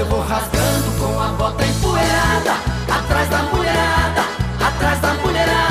eu vou rasgando com a bota empoeirada. Atrás da mulherada, atrás da mulherada.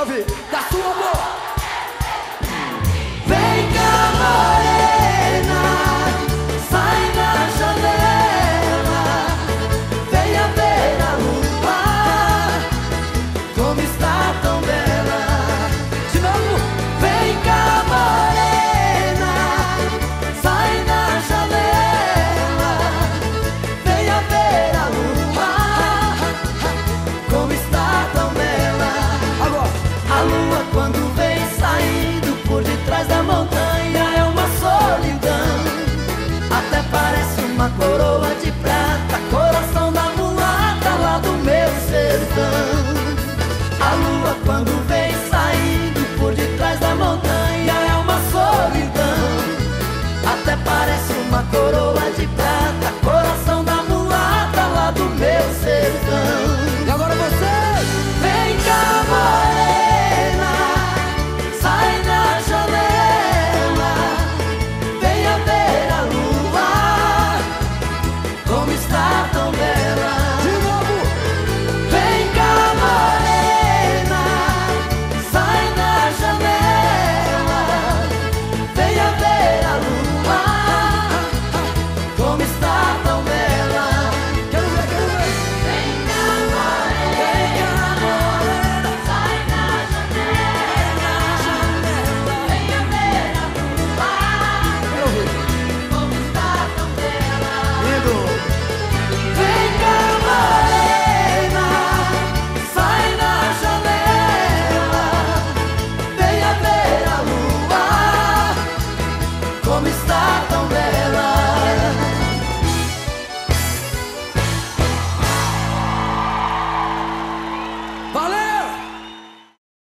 ouvir. Da sua boca. Vem cá, morena, sai na janela. vem a ver a lua como está. parece uma coroa de prata, coração da mulata lá do meu sertão. A lua quando vem saindo por detrás da montanha é uma solidão. Até parece uma coroa de prata, coração